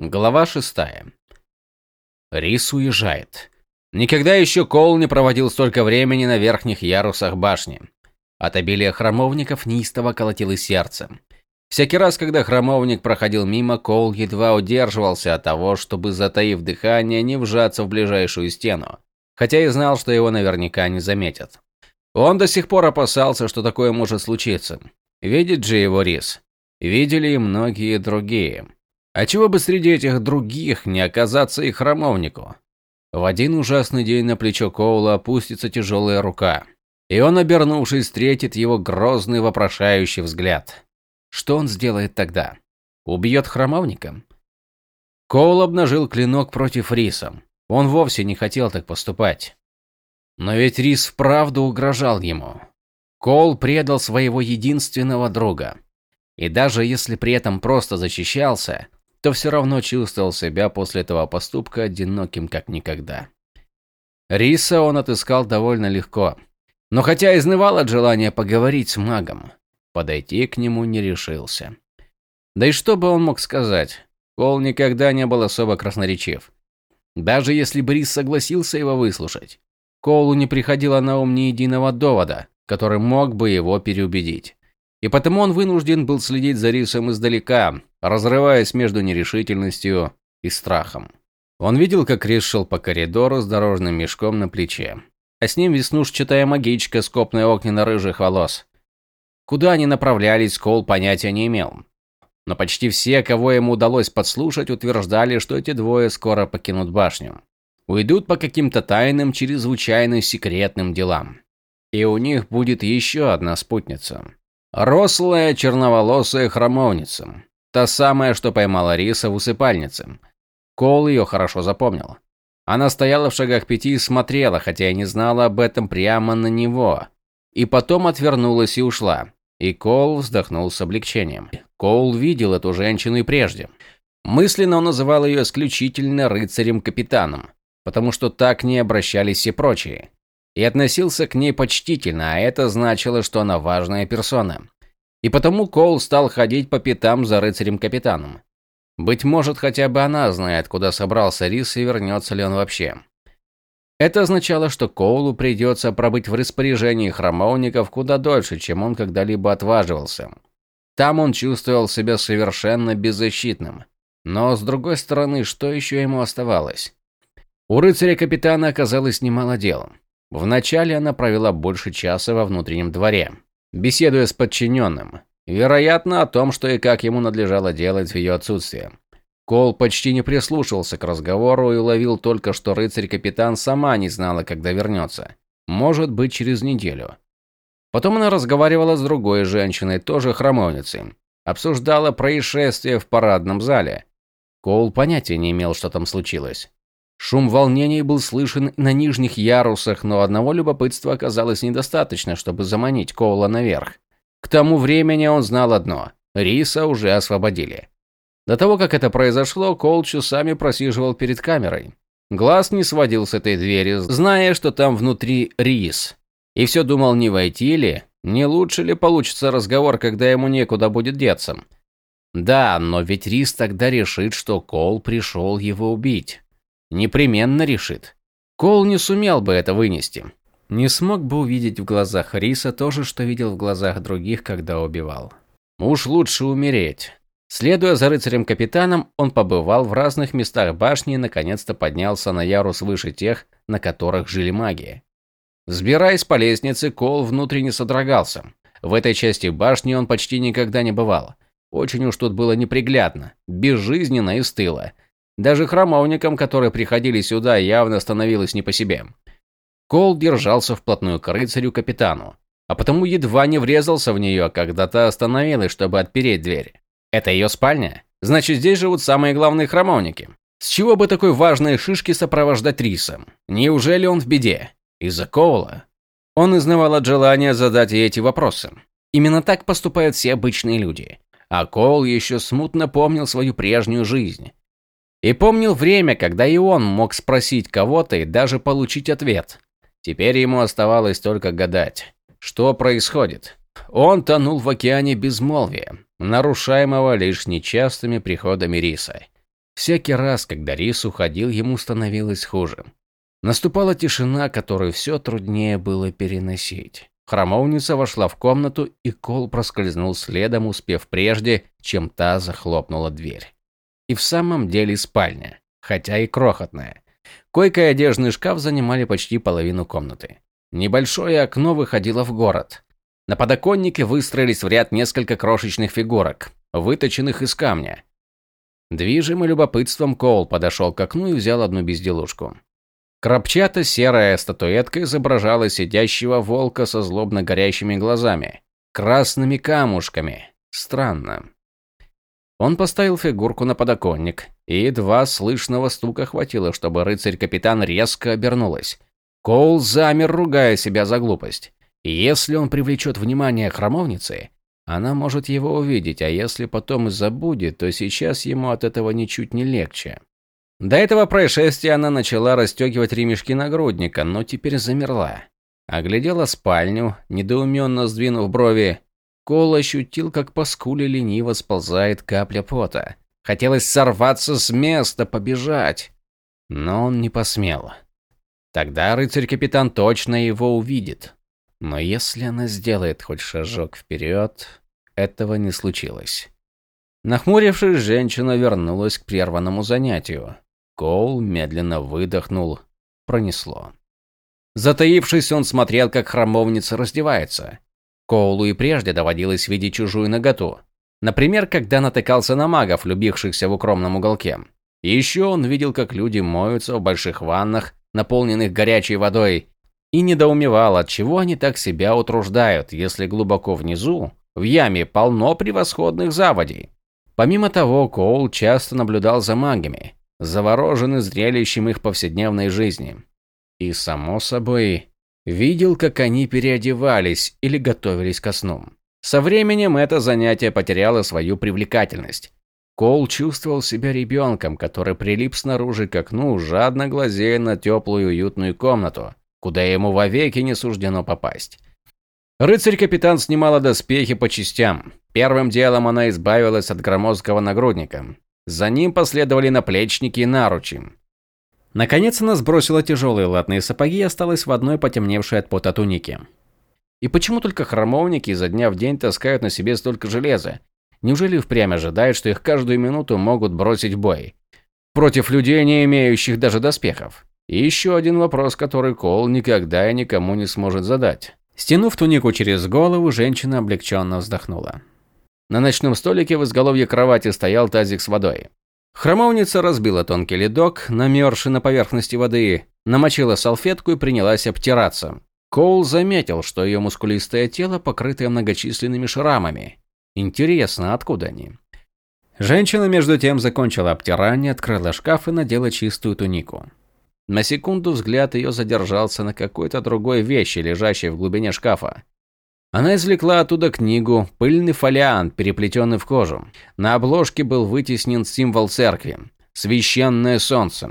Глава шестая. Рис уезжает. Никогда еще Коул не проводил столько времени на верхних ярусах башни. От обилия храмовников неистово колотилось сердце. Всякий раз, когда храмовник проходил мимо, Коул едва удерживался от того, чтобы, затаив дыхание, не вжаться в ближайшую стену, хотя и знал, что его наверняка не заметят. Он до сих пор опасался, что такое может случиться. Видит же его Рис. Видели и многие другие. А чего бы среди этих других не оказаться и храмовнику? В один ужасный день на плечо Коула опустится тяжелая рука, и он, обернувшись, встретит его грозный вопрошающий взгляд. Что он сделает тогда? Убьет храмовника? Коул обнажил клинок против Риса. Он вовсе не хотел так поступать. Но ведь Рис вправду угрожал ему. Коул предал своего единственного друга. И даже если при этом просто защищался, то все равно чувствовал себя после этого поступка одиноким как никогда. Риса он отыскал довольно легко. Но хотя изнывал от желания поговорить с магом, подойти к нему не решился. Да и что бы он мог сказать? Кол никогда не был особо красноречив. Даже если бы Рис согласился его выслушать, Колу не приходило на ум ни единого довода, который мог бы его переубедить. И потому он вынужден был следить за Рисом издалека, разрываясь между нерешительностью и страхом. Он видел, как Рис шел по коридору с дорожным мешком на плече, а с ним веснушчатая магичка с копной огненно-рыжих волос. Куда они направлялись, Кол понятия не имел. Но почти все, кого ему удалось подслушать, утверждали, что эти двое скоро покинут башню. Уйдут по каким-то тайным, чрезвычайно секретным делам. И у них будет еще одна спутница. Рослая, черноволосая храмовница. Та самая, что поймала риса в усыпальнице. Кол ее хорошо запомнил. Она стояла в шагах пяти и смотрела, хотя и не знала об этом прямо на него. И потом отвернулась и ушла. И Кол вздохнул с облегчением. Кол видел эту женщину и прежде. Мысленно он называл ее исключительно рыцарем-капитаном, потому что так не обращались все прочие. И относился к ней почтительно, а это значило, что она важная персона. И потому Коул стал ходить по пятам за рыцарем-капитаном. Быть может, хотя бы она знает, куда собрался Рис и вернется ли он вообще. Это означало, что Коулу придется пробыть в распоряжении храмовников куда дольше, чем он когда-либо отваживался. Там он чувствовал себя совершенно беззащитным. Но, с другой стороны, что еще ему оставалось? У рыцаря-капитана оказалось немало дел. Вначале она провела больше часа во внутреннем дворе беседуя с подчиненным, вероятно, о том, что и как ему надлежало делать в ее отсутствие. Кол почти не прислушивался к разговору и уловил только, что рыцарь-капитан сама не знала, когда вернется. Может быть, через неделю. Потом она разговаривала с другой женщиной, тоже храмовницей. Обсуждала происшествие в парадном зале. Кол понятия не имел, что там случилось. Шум волнений был слышен на нижних ярусах, но одного любопытства оказалось недостаточно, чтобы заманить Коула наверх. К тому времени он знал одно – Риса уже освободили. До того, как это произошло, Коул часами просиживал перед камерой. Глаз не сводил с этой двери, зная, что там внутри Рис. И все думал, не войти ли, не лучше ли получится разговор, когда ему некуда будет деться. Да, но ведь Рис тогда решит, что Коул пришел его убить. Непременно решит. Кол не сумел бы это вынести. Не смог бы увидеть в глазах Риса то же, что видел в глазах других, когда убивал. Уж лучше умереть. Следуя за рыцарем-капитаном, он побывал в разных местах башни и наконец-то поднялся на ярус выше тех, на которых жили маги. Взбираясь по лестнице, Кол внутренне содрогался. В этой части башни он почти никогда не бывал. Очень уж тут было неприглядно, безжизненно и стыло. Даже храмовникам, которые приходили сюда, явно становилось не по себе. Кол держался вплотную к рыцарю-капитану, а потому едва не врезался в нее, когда та остановилась, чтобы отпереть дверь. Это ее спальня? Значит, здесь живут самые главные храмовники. С чего бы такой важной шишки сопровождать Риса? Неужели он в беде? Из-за Коула? Он изнывал от желания задать ей эти вопросы. Именно так поступают все обычные люди. А Коул еще смутно помнил свою прежнюю жизнь. И помнил время, когда и он мог спросить кого-то и даже получить ответ. Теперь ему оставалось только гадать, что происходит. Он тонул в океане безмолвия, нарушаемого лишь нечастыми приходами риса. Всякий раз, когда Рис уходил, ему становилось хуже. Наступала тишина, которую все труднее было переносить. Хромовница вошла в комнату, и Кол проскользнул следом, успев прежде, чем та захлопнула дверь. И в самом деле спальня, хотя и крохотная. Койка и одежный шкаф занимали почти половину комнаты. Небольшое окно выходило в город. На подоконнике выстроились в ряд несколько крошечных фигурок, выточенных из камня. Движимый любопытством Коул подошел к окну и взял одну безделушку. Крапчато-серая статуэтка изображала сидящего волка со злобно горящими глазами, красными камушками. Странно. Он поставил фигурку на подоконник, и едва слышного стука хватило, чтобы рыцарь-капитан резко обернулась. Коул замер, ругая себя за глупость. Если он привлечет внимание храмовницы, она может его увидеть, а если потом и забудет, то сейчас ему от этого ничуть не легче. До этого происшествия она начала расстегивать ремешки нагрудника, но теперь замерла. Оглядела спальню, недоуменно сдвинув брови. Кол ощутил, как по скуле лениво сползает капля пота. Хотелось сорваться с места, побежать. Но он не посмел. Тогда рыцарь-капитан точно его увидит. Но если она сделает хоть шажок вперед, этого не случилось. Нахмурившись, женщина вернулась к прерванному занятию. Коул медленно выдохнул. Пронесло. Затаившись, он смотрел, как храмовница раздевается. Коулу и прежде доводилось видеть чужую наготу. Например, когда натыкался на магов, любившихся в укромном уголке. И еще он видел, как люди моются в больших ваннах, наполненных горячей водой, и недоумевал, от чего они так себя утруждают, если глубоко внизу, в яме, полно превосходных заводей. Помимо того, Коул часто наблюдал за магами, завороженный зрелищем их повседневной жизни. И, само собой, видел, как они переодевались или готовились ко сну. Со временем это занятие потеряло свою привлекательность. Кол чувствовал себя ребенком, который прилип снаружи к окну, жадно глазея на теплую уютную комнату, куда ему вовеки не суждено попасть. Рыцарь-капитан снимала доспехи по частям. Первым делом она избавилась от громоздкого нагрудника. За ним последовали наплечники и наручи. Наконец она сбросила тяжелые латные сапоги и осталась в одной потемневшей от пота тунике. И почему только храмовники изо дня в день таскают на себе столько железа? Неужели впрямь ожидают, что их каждую минуту могут бросить в бой? Против людей, не имеющих даже доспехов. И еще один вопрос, который Кол никогда и никому не сможет задать. Стянув тунику через голову, женщина облегченно вздохнула. На ночном столике в изголовье кровати стоял тазик с водой. Хромовница разбила тонкий ледок, намерзший на поверхности воды, намочила салфетку и принялась обтираться. Коул заметил, что ее мускулистое тело покрыто многочисленными шрамами. Интересно, откуда они? Женщина между тем закончила обтирание, открыла шкаф и надела чистую тунику. На секунду взгляд ее задержался на какой-то другой вещи, лежащей в глубине шкафа. Она извлекла оттуда книгу, пыльный фолиант, переплетенный в кожу. На обложке был вытеснен символ церкви – священное солнце.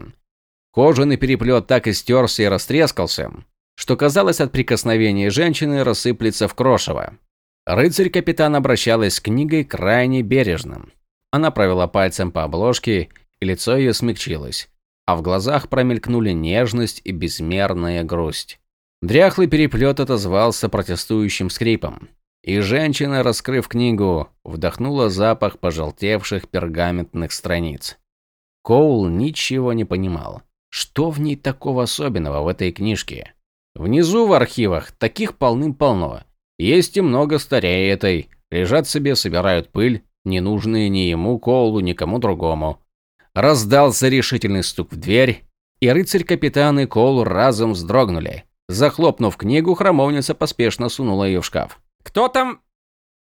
Кожаный переплет так истерся и растрескался, что казалось от прикосновения женщины рассыплется в крошево. Рыцарь-капитан обращалась с книгой крайне бережно. Она провела пальцем по обложке, и лицо ее смягчилось, а в глазах промелькнули нежность и безмерная грусть. Дряхлый переплет отозвался протестующим скрипом. И женщина, раскрыв книгу, вдохнула запах пожелтевших пергаментных страниц. Коул ничего не понимал. Что в ней такого особенного в этой книжке? Внизу в архивах таких полным-полно. Есть и много старее этой. Лежат себе, собирают пыль, ненужные ни ему, Коулу, никому другому. Раздался решительный стук в дверь, и рыцарь-капитан и Коул разом вздрогнули. Захлопнув книгу, храмовница поспешно сунула ее в шкаф. «Кто там?»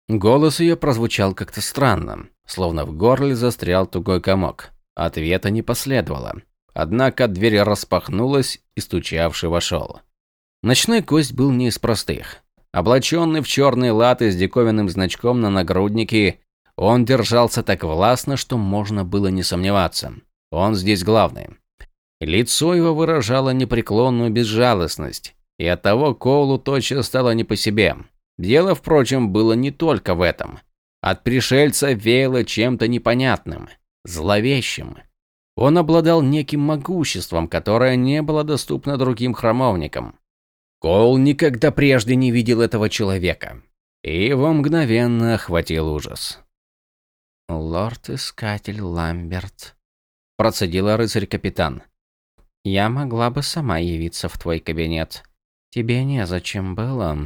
Голос ее прозвучал как-то странно, словно в горле застрял тугой комок. Ответа не последовало. Однако дверь распахнулась, и стучавший вошел. Ночной гость был не из простых. Облаченный в черные латы с диковинным значком на нагруднике, он держался так властно, что можно было не сомневаться. Он здесь главный. Лицо его выражало непреклонную безжалостность, и оттого Коулу тотчас стало не по себе. Дело, впрочем, было не только в этом. От пришельца веяло чем-то непонятным, зловещим. Он обладал неким могуществом, которое не было доступно другим храмовникам. Коул никогда прежде не видел этого человека, и его мгновенно охватил ужас. «Лорд-искатель Ламберт», – процедила рыцарь-капитан. «Я могла бы сама явиться в твой кабинет. Тебе незачем было».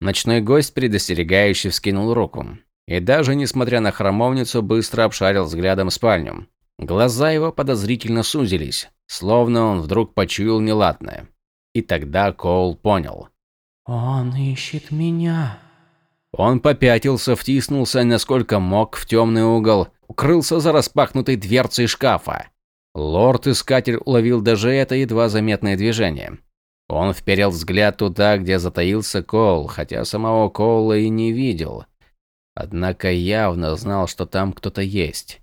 Ночной гость предостерегающе вскинул руку. И даже несмотря на храмовницу, быстро обшарил взглядом спальню. Глаза его подозрительно сузились, словно он вдруг почуял неладное. И тогда Коул понял. «Он ищет меня». Он попятился, втиснулся, насколько мог, в темный угол, укрылся за распахнутой дверцей шкафа. Лорд-искатель уловил даже это едва заметное движение. Он вперил взгляд туда, где затаился Коул, хотя самого Коула и не видел. Однако явно знал, что там кто-то есть.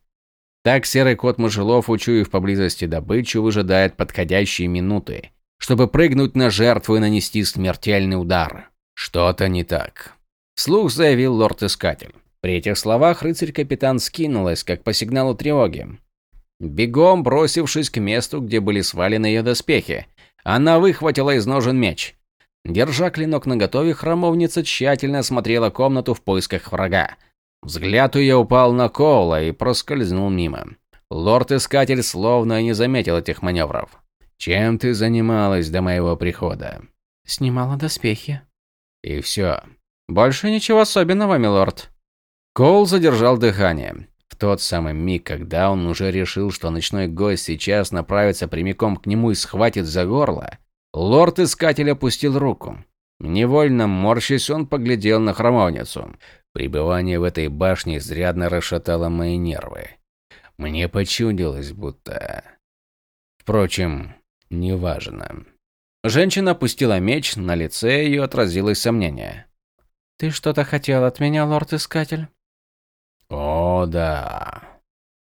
Так серый кот мышелов, учуяв поблизости добычу, выжидает подходящие минуты, чтобы прыгнуть на жертву и нанести смертельный удар. Что-то не так. Слух заявил лорд-искатель. При этих словах рыцарь-капитан скинулась, как по сигналу тревоги. Бегом бросившись к месту, где были свалены ее доспехи, она выхватила из ножен меч. Держа клинок наготове, храмовница тщательно осмотрела комнату в поисках врага. Взгляд ее упал на Коула и проскользнул мимо. Лорд-искатель словно не заметил этих маневров. «Чем ты занималась до моего прихода?» «Снимала доспехи». «И все?» «Больше ничего особенного, милорд». Коул задержал дыхание. Тот самый миг, когда он уже решил, что ночной гость сейчас направится прямиком к нему и схватит за горло, Лорд-искатель опустил руку. Невольно морщись, он поглядел на храмовницу. Пребывание в этой башне изрядно расшатало мои нервы. Мне почудилось, будто... Впрочем, неважно. Женщина опустила меч, на лице ее отразилось сомнение. «Ты что-то хотел от меня, лорд-искатель?» «О, да».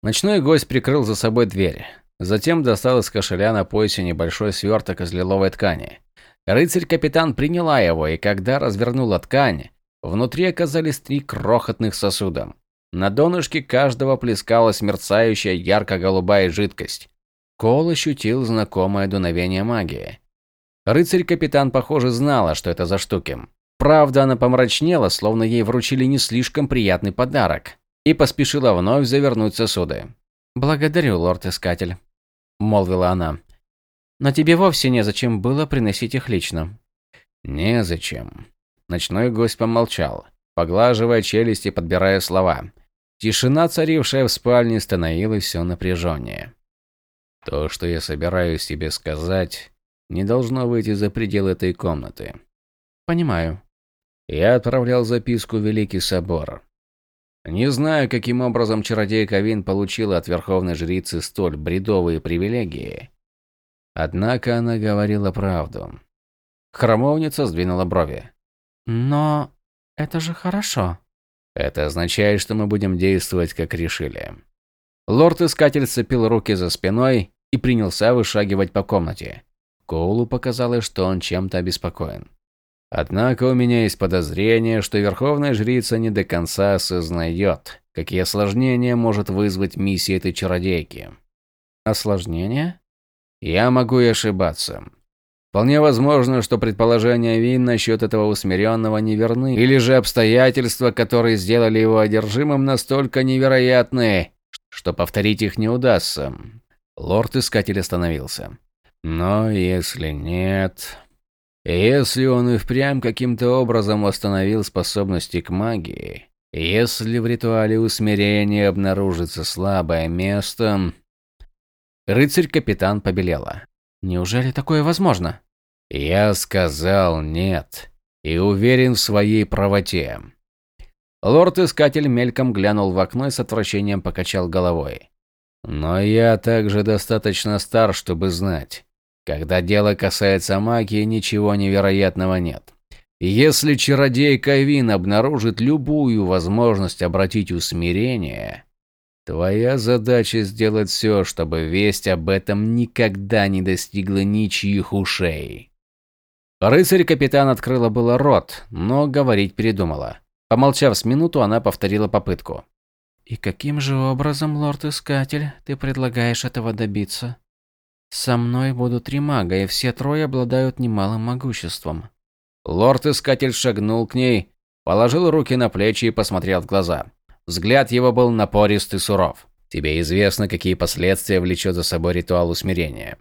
Ночной гость прикрыл за собой дверь. Затем достал из кошеля на поясе небольшой сверток из лиловой ткани. Рыцарь-капитан приняла его, и когда развернула ткань, внутри оказались три крохотных сосуда. На донышке каждого плескалась мерцающая ярко-голубая жидкость. Кол ощутил знакомое дуновение магии. Рыцарь-капитан, похоже, знала, что это за штуки. Правда, она помрачнела, словно ей вручили не слишком приятный подарок, и поспешила вновь завернуть сосуды. «Благодарю, лорд-искатель», – молвила она. «Но тебе вовсе незачем было приносить их лично». «Незачем». Ночной гость помолчал, поглаживая челюсть и подбирая слова. Тишина, царившая в спальне, становилась все напряженнее. «То, что я собираюсь тебе сказать, не должно выйти за пределы этой комнаты». «Понимаю». Я отправлял записку в Великий Собор. Не знаю, каким образом чародейка Вин получила от верховной жрицы столь бредовые привилегии. Однако она говорила правду. Хромовница сдвинула брови. Но это же хорошо. Это означает, что мы будем действовать, как решили. Лорд-искатель сцепил руки за спиной и принялся вышагивать по комнате. Коулу показалось, что он чем-то обеспокоен. Однако у меня есть подозрение, что Верховная Жрица не до конца осознает, какие осложнения может вызвать миссия этой чародейки. Осложнения? Я могу и ошибаться. Вполне возможно, что предположения Вин насчет этого усмиренного неверны, или же обстоятельства, которые сделали его одержимым, настолько невероятны, что повторить их не удастся. Лорд-искатель остановился. Но если нет... Если он и впрямь каким-то образом восстановил способности к магии, если в ритуале усмирения обнаружится слабое место... Рыцарь-капитан побелела. Неужели такое возможно? Я сказал нет. И уверен в своей правоте. Лорд-искатель мельком глянул в окно и с отвращением покачал головой. Но я также достаточно стар, чтобы знать. Когда дело касается магии, ничего невероятного нет. Если чародей Кавин обнаружит любую возможность обратить усмирение, твоя задача сделать все, чтобы весть об этом никогда не достигла ничьих ушей. Рыцарь-капитан открыла было рот, но говорить передумала. Помолчав с минуту, она повторила попытку. И каким же образом, лорд-искатель, ты предлагаешь этого добиться? Со мной будут три мага, и все трое обладают немалым могуществом. Лорд-искатель шагнул к ней, положил руки на плечи и посмотрел в глаза. Взгляд его был напорист и суров. Тебе известно, какие последствия влечет за собой ритуал усмирения.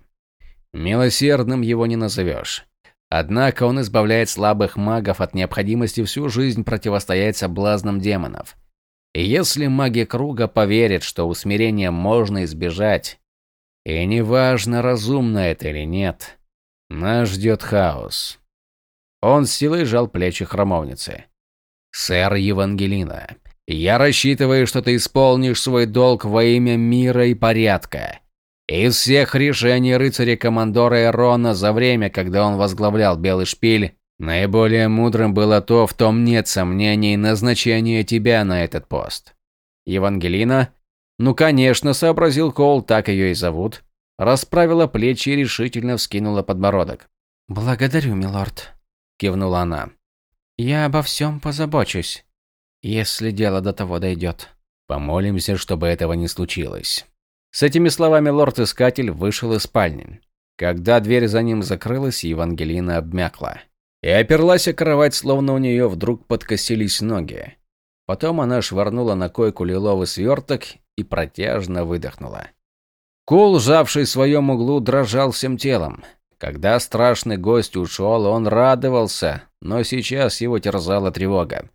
Милосердным его не назовешь. Однако он избавляет слабых магов от необходимости всю жизнь противостоять соблазнам демонов. И если маги круга поверят, что усмирение можно избежать, и неважно, разумно это или нет, нас ждет хаос. Он с силой сжал плечи храмовницы. «Сэр Евангелина, я рассчитываю, что ты исполнишь свой долг во имя мира и порядка. Из всех решений рыцаря-командора Эрона за время, когда он возглавлял Белый Шпиль, наиболее мудрым было то, в том нет сомнений, назначение тебя на этот пост. Евангелина, ну конечно, сообразил Коул, так ее и зовут, расправила плечи и решительно вскинула подбородок. «Благодарю, милорд», – кивнула она. «Я обо всем позабочусь, если дело до того дойдет». «Помолимся, чтобы этого не случилось». С этими словами лорд-искатель вышел из спальни. Когда дверь за ним закрылась, Евангелина обмякла. И оперлась о кровать, словно у нее вдруг подкосились ноги. Потом она швырнула на койку лиловый сверток и протяжно выдохнула. Кул, сжавший в своем углу, дрожал всем телом. Когда страшный гость ушел, он радовался, но сейчас его терзала тревога.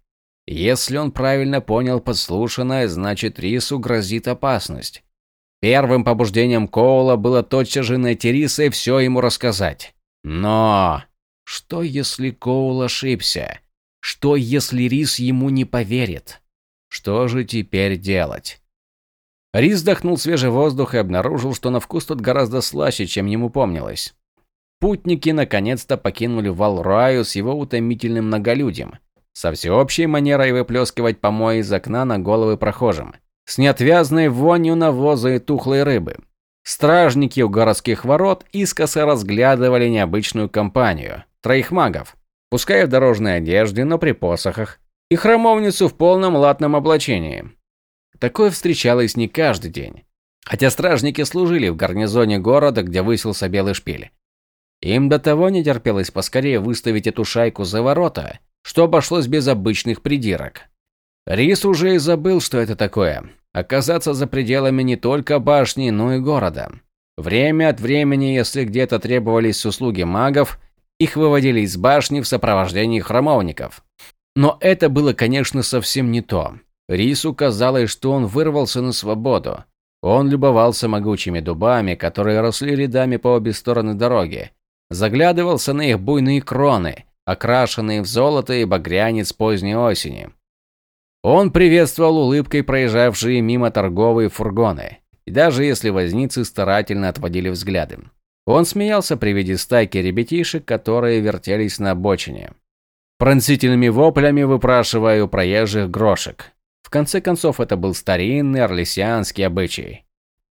Если он правильно понял подслушанное, значит Рису грозит опасность. Первым побуждением Коула было тотчас же найти Риса и все ему рассказать. Но что если Коул ошибся? Что если Рис ему не поверит? Что же теперь делать? Рис вдохнул свежий воздух и обнаружил, что на вкус тут гораздо слаще, чем ему помнилось. Путники наконец-то покинули Валраю с его утомительным многолюдием, со всеобщей манерой выплескивать помои из окна на головы прохожим, с неотвязной вонью навоза и тухлой рыбы. Стражники у городских ворот искоса разглядывали необычную компанию – троих магов, пускай в дорожной одежде, но при посохах, и храмовницу в полном латном облачении. Такое встречалось не каждый день. Хотя стражники служили в гарнизоне города, где высился белый шпиль. Им до того не терпелось поскорее выставить эту шайку за ворота, что обошлось без обычных придирок. Рис уже и забыл, что это такое. Оказаться за пределами не только башни, но и города. Время от времени, если где-то требовались услуги магов, их выводили из башни в сопровождении храмовников. Но это было, конечно, совсем не то. Рису казалось, что он вырвался на свободу. Он любовался могучими дубами, которые росли рядами по обе стороны дороги. Заглядывался на их буйные кроны, окрашенные в золото и багрянец поздней осени. Он приветствовал улыбкой проезжавшие мимо торговые фургоны, и даже если возницы старательно отводили взгляды. Он смеялся при виде стайки ребятишек, которые вертелись на обочине, пронзительными воплями выпрашивая у проезжих грошек. В конце концов, это был старинный орлесианский обычай.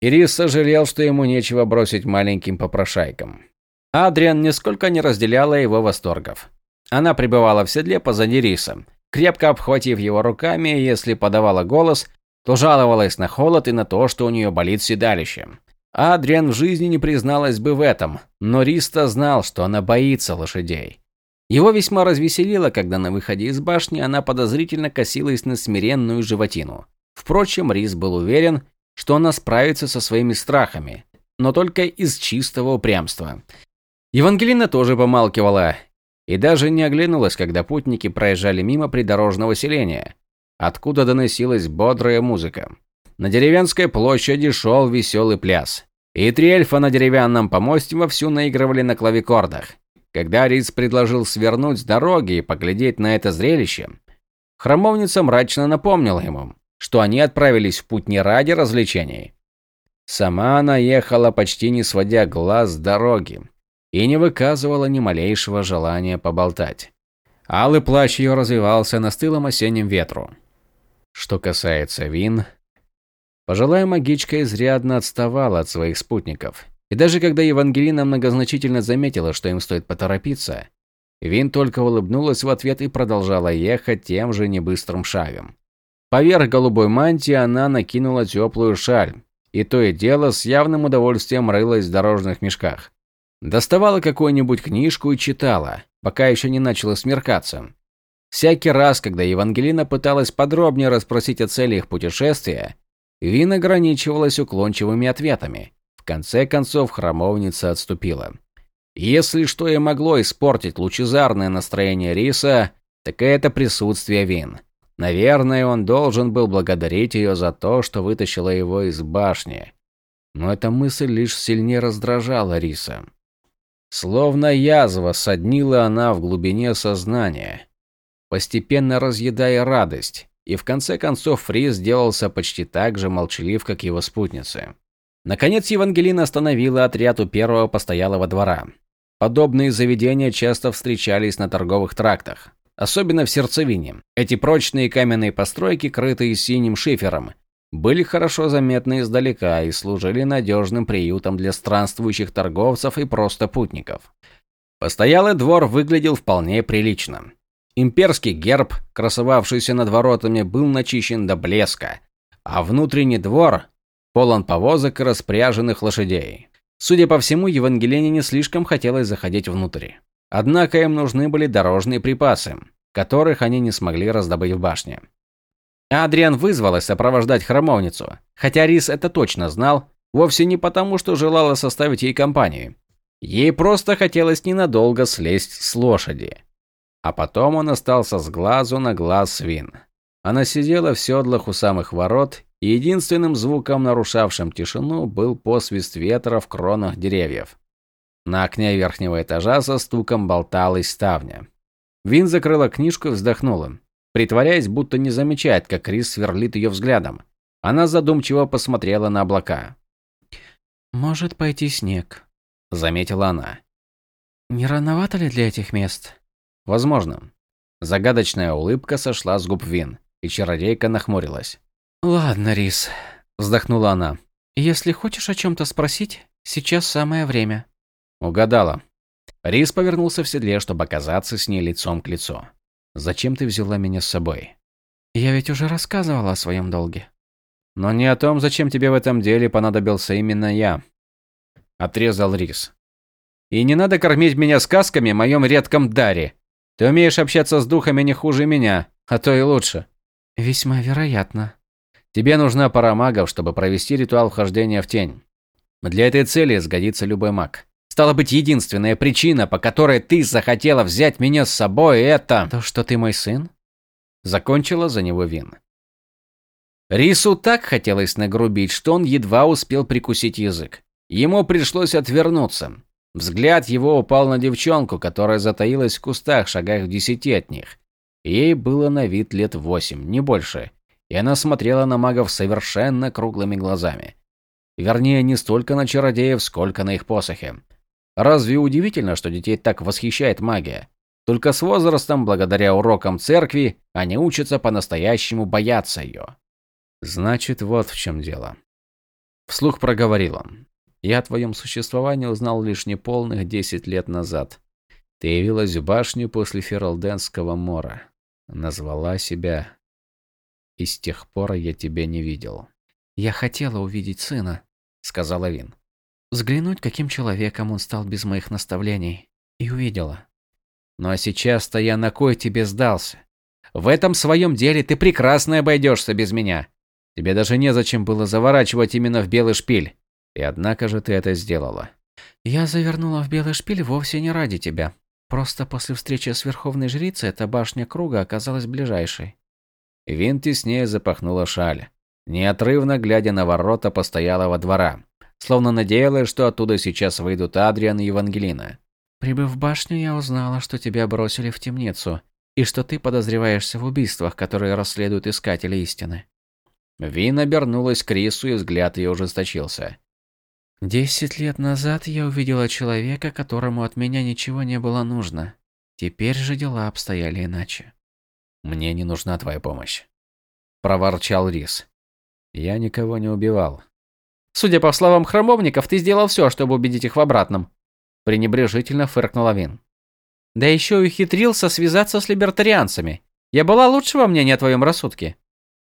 Ирис сожалел, что ему нечего бросить маленьким попрошайкам. Адриан нисколько не разделяла его восторгов. Она пребывала в седле позади Риса, крепко обхватив его руками, и если подавала голос, то жаловалась на холод и на то, что у нее болит седалище. Адриан в жизни не призналась бы в этом, но Риста знал, что она боится лошадей. Его весьма развеселило, когда на выходе из башни она подозрительно косилась на смиренную животину. Впрочем, Рис был уверен, что она справится со своими страхами, но только из чистого упрямства. Евангелина тоже помалкивала и даже не оглянулась, когда путники проезжали мимо придорожного селения, откуда доносилась бодрая музыка. На деревенской площади шел веселый пляс, и три эльфа на деревянном помосте вовсю наигрывали на клавикордах. Когда Риц предложил свернуть с дороги и поглядеть на это зрелище, храмовница мрачно напомнила ему, что они отправились в путь не ради развлечений. Сама она ехала почти не сводя глаз с дороги и не выказывала ни малейшего желания поболтать. Алый плащ ее развивался на стылом осеннем ветру. Что касается вин, пожилая магичка изрядно отставала от своих спутников и даже когда Евангелина многозначительно заметила, что им стоит поторопиться, Вин только улыбнулась в ответ и продолжала ехать тем же небыстрым шагом. Поверх голубой мантии она накинула теплую шаль, и то и дело с явным удовольствием рылась в дорожных мешках. Доставала какую-нибудь книжку и читала, пока еще не начало смеркаться. Всякий раз, когда Евангелина пыталась подробнее расспросить о цели их путешествия, Вин ограничивалась уклончивыми ответами. В конце концов, храмовница отступила. Если что и могло испортить лучезарное настроение Риса, так это присутствие Вин. Наверное, он должен был благодарить ее за то, что вытащила его из башни. Но эта мысль лишь сильнее раздражала Риса. Словно язва соднила она в глубине сознания, постепенно разъедая радость, и в конце концов Фрис сделался почти так же молчалив, как его спутницы. Наконец Евангелина остановила отряд у первого постоялого двора. Подобные заведения часто встречались на торговых трактах, особенно в сердцевине. Эти прочные каменные постройки, крытые синим шифером, были хорошо заметны издалека и служили надежным приютом для странствующих торговцев и просто путников. Постоялый двор выглядел вполне прилично. Имперский герб, красовавшийся над воротами, был начищен до блеска, а внутренний двор полон повозок и распряженных лошадей. Судя по всему, Евангелине не слишком хотелось заходить внутрь. Однако им нужны были дорожные припасы, которых они не смогли раздобыть в башне. Адриан вызвалась сопровождать храмовницу, хотя Рис это точно знал, вовсе не потому, что желала составить ей компанию. Ей просто хотелось ненадолго слезть с лошади. А потом он остался с глазу на глаз с Вин. Она сидела в седлах у самых ворот, и единственным звуком, нарушавшим тишину, был посвист ветра в кронах деревьев. На окне верхнего этажа со стуком болталась ставня. Вин закрыла книжку и вздохнула притворяясь, будто не замечает, как Крис сверлит ее взглядом. Она задумчиво посмотрела на облака. «Может пойти снег», — заметила она. «Не рановато ли для этих мест?» «Возможно». Загадочная улыбка сошла с губ Вин, и чародейка нахмурилась. «Ладно, Рис», — вздохнула она. «Если хочешь о чем-то спросить, сейчас самое время». Угадала. Рис повернулся в седле, чтобы оказаться с ней лицом к лицу. Зачем ты взяла меня с собой? Я ведь уже рассказывала о своем долге. Но не о том, зачем тебе в этом деле понадобился именно я. Отрезал Рис. И не надо кормить меня сказками о моем редком даре. Ты умеешь общаться с духами не хуже меня, а то и лучше. Весьма вероятно. Тебе нужна пара магов, чтобы провести ритуал вхождения в тень. Для этой цели сгодится любой маг. Стало быть, единственная причина, по которой ты захотела взять меня с собой, это... То, что ты мой сын? Закончила за него Вин. Рису так хотелось нагрубить, что он едва успел прикусить язык. Ему пришлось отвернуться. Взгляд его упал на девчонку, которая затаилась в кустах, шагах в десяти от них. Ей было на вид лет восемь, не больше, и она смотрела на магов совершенно круглыми глазами. Вернее, не столько на чародеев, сколько на их посохи. Разве удивительно, что детей так восхищает магия? Только с возрастом, благодаря урокам церкви, они учатся по-настоящему бояться ее. Значит, вот в чем дело. Вслух проговорила. Я о твоем существовании узнал лишь неполных десять лет назад. Ты явилась в башню после Фералденского мора. Назвала себя. И с тех пор я тебя не видел. Я хотела увидеть сына, сказала Вин. Взглянуть, каким человеком он стал без моих наставлений. И увидела. Ну а сейчас-то я на кой тебе сдался? В этом своем деле ты прекрасно обойдешься без меня. Тебе даже незачем было заворачивать именно в белый шпиль. И однако же ты это сделала. Я завернула в белый шпиль вовсе не ради тебя. Просто после встречи с Верховной Жрицей эта башня круга оказалась ближайшей. Вин теснее запахнула шаль, неотрывно глядя на ворота постоялого двора словно надеялась, что оттуда сейчас выйдут Адриан и Евангелина. «Прибыв в башню, я узнала, что тебя бросили в темницу, и что ты подозреваешься в убийствах, которые расследуют искатели истины». Вин обернулась к Рису, и взгляд ее ужесточился. «Десять лет назад я увидела человека, которому от меня ничего не было нужно. Теперь же дела обстояли иначе». «Мне не нужна твоя помощь», – проворчал Рис. «Я никого не убивал. Судя по словам храмовников, ты сделал все, чтобы убедить их в обратном. Пренебрежительно фыркнула Вин. Да еще и ухитрился связаться с либертарианцами. Я была лучшего мнения о твоем рассудке.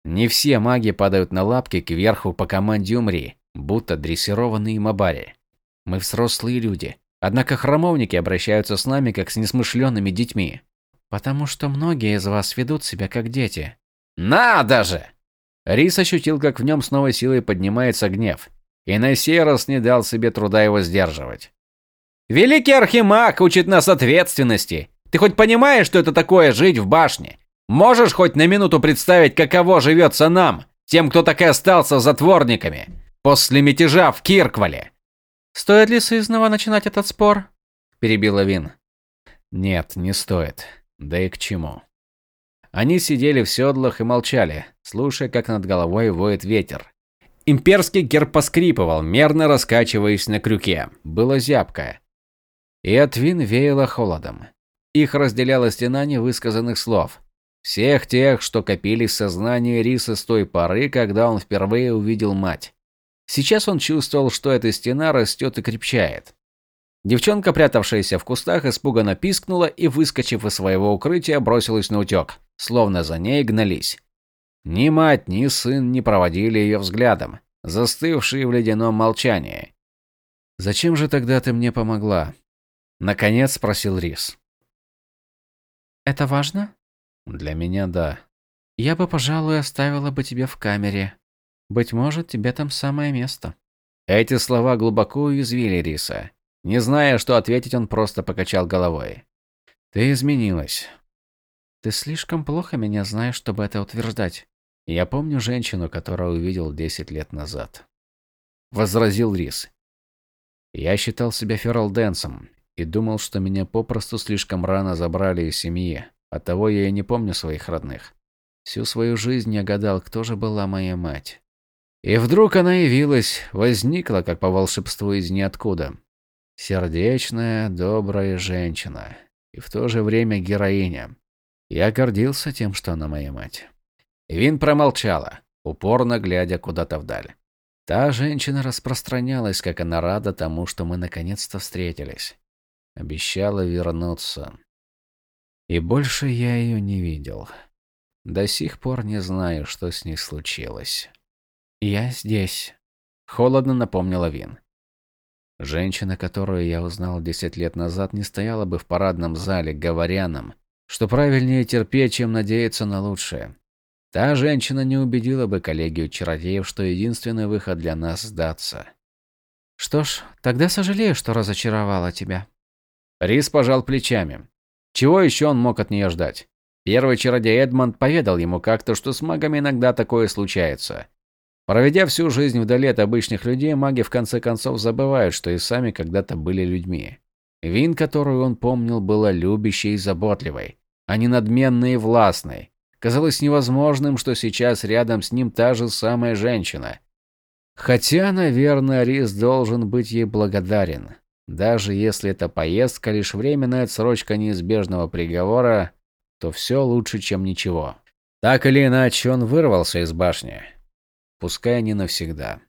Не все маги падают на лапки кверху по команде «Умри», будто дрессированные мабари. Мы взрослые люди, однако храмовники обращаются с нами как с несмышленными детьми. Потому что многие из вас ведут себя как дети. Надо же! Рис ощутил, как в нем с новой силой поднимается гнев, и на сей раз не дал себе труда его сдерживать. «Великий Архимаг учит нас ответственности. Ты хоть понимаешь, что это такое жить в башне? Можешь хоть на минуту представить, каково живется нам, тем, кто так и остался затворниками, после мятежа в Кирквале?» «Стоит ли сызнова начинать этот спор?» – перебила Вин. «Нет, не стоит. Да и к чему?» Они сидели в седлах и молчали, слушая, как над головой воет ветер. Имперский герб поскрипывал, мерно раскачиваясь на крюке. Было зябко. И от вин веяло холодом. Их разделяла стена невысказанных слов. Всех тех, что копились в сознании Риса с той поры, когда он впервые увидел мать. Сейчас он чувствовал, что эта стена растет и крепчает. Девчонка, прятавшаяся в кустах, испуганно пискнула и, выскочив из своего укрытия, бросилась на утек словно за ней гнались. Ни мать, ни сын не проводили ее взглядом, застывшие в ледяном молчании. «Зачем же тогда ты мне помогла?» Наконец спросил Рис. «Это важно?» «Для меня да». «Я бы, пожалуй, оставила бы тебя в камере. Быть может, тебе там самое место». Эти слова глубоко уязвили Риса. Не зная, что ответить, он просто покачал головой. «Ты изменилась. Ты слишком плохо меня знаешь, чтобы это утверждать. Я помню женщину, которую увидел 10 лет назад. Возразил Рис. Я считал себя фералденсом и думал, что меня попросту слишком рано забрали из семьи. Оттого я и не помню своих родных. Всю свою жизнь я гадал, кто же была моя мать. И вдруг она явилась, возникла, как по волшебству из ниоткуда. Сердечная, добрая женщина. И в то же время героиня. Я гордился тем, что она моя мать. Вин промолчала, упорно глядя куда-то вдаль. Та женщина распространялась, как она рада тому, что мы наконец-то встретились. Обещала вернуться. И больше я ее не видел. До сих пор не знаю, что с ней случилось. «Я здесь», — холодно напомнила Вин. Женщина, которую я узнал десять лет назад, не стояла бы в парадном зале, говоря нам, что правильнее терпеть, чем надеяться на лучшее. Та женщина не убедила бы коллегию чародеев, что единственный выход для нас – сдаться. Что ж, тогда сожалею, что разочаровала тебя. Рис пожал плечами. Чего еще он мог от нее ждать? Первый чародей Эдмонд поведал ему как-то, что с магами иногда такое случается. Проведя всю жизнь вдали от обычных людей, маги в конце концов забывают, что и сами когда-то были людьми. Вин, которую он помнил, была любящей и заботливой, а не надменной и властной. Казалось невозможным, что сейчас рядом с ним та же самая женщина. Хотя, наверное, Рис должен быть ей благодарен. Даже если эта поездка лишь временная отсрочка неизбежного приговора, то все лучше, чем ничего. Так или иначе, он вырвался из башни. Пускай не навсегда.